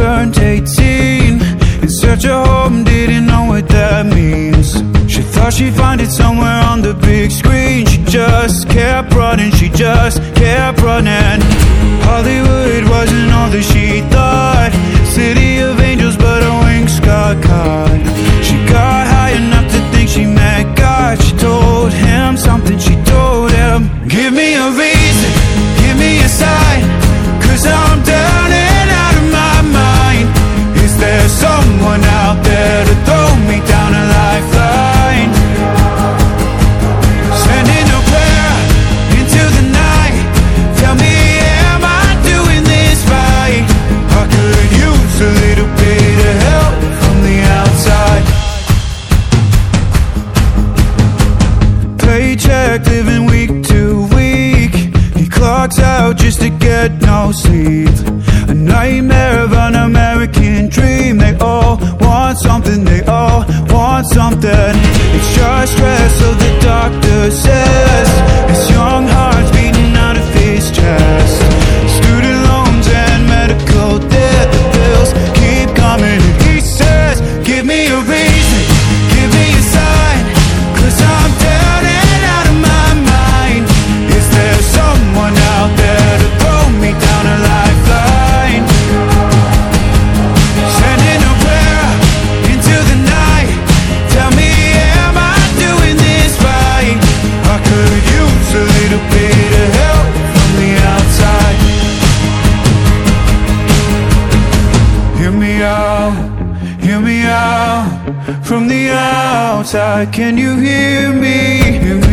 turned 18 In search of home, didn't know what that means. She thought she'd find it somewhere on the big screen. She just kept running, she just kept running. Hollywood wasn't all that she thought. Paycheck living week to week. He clocks out just to get no sleep. A nightmare of an American dream. They all want something, they all want something. It's just stress, so the doctor says. His young heart's beating out of his chest. Student loans and medical debt. Bills keep coming, he says, Give me a from the outside. Can you hear me?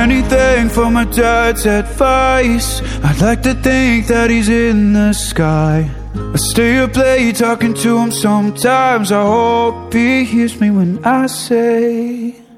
Anything for my dad's advice. I'd like to think that he's in the sky. I stay up late talking to him sometimes. I hope he hears me when I say.